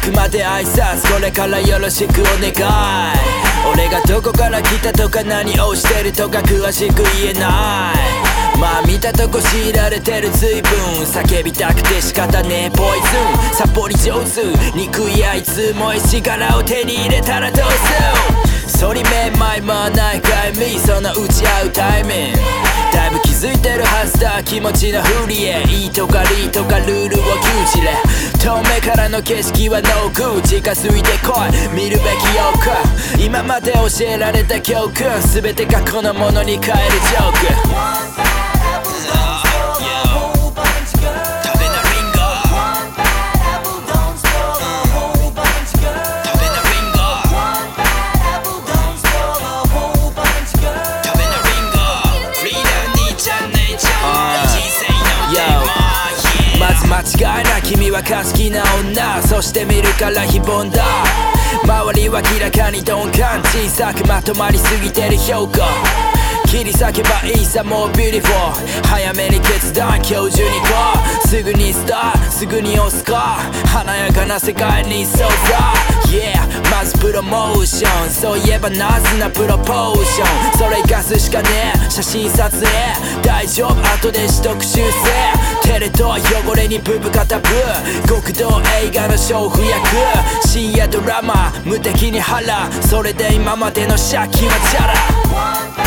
くまで挨拶これからよろしくお願い俺がどこから来たとか何をしてるとか詳しく言えないまあ見たとこ強いられてる随分叫びたくて仕方ねえポイズ。ンサポリ上手憎いあいつもい力を手に入れたらどうする？反り目前もないかい。みその打ち合うタイミング。だいぶ気づいてるはずだ気持ちのふりへ。いいとかリーとかルールを牛耳れ。遠目からの景色はノーグ近づいてこい。見るべきよく今まで教えられた教訓。全て過去のものに変えるジョーク。君は好きな女。そして見るから非凡だ。周りは明らかに鈍感。小さくまとまりすぎてる評価。切り裂けばいいさ。もう beautiful 早めに決断。今日中にこう。すぐにスター。すぐにオスカー華やかな世界にそうだ Yeah まずプロモーション。そういえばナイスなプロポーション。それ活かすしかねえ。写真撮影。大丈夫？後で取得修正。テレ東汚れにブブ片ブ極道映画の勝負役。深夜ドラマ。無敵に腹それで今までの借金はチャラ。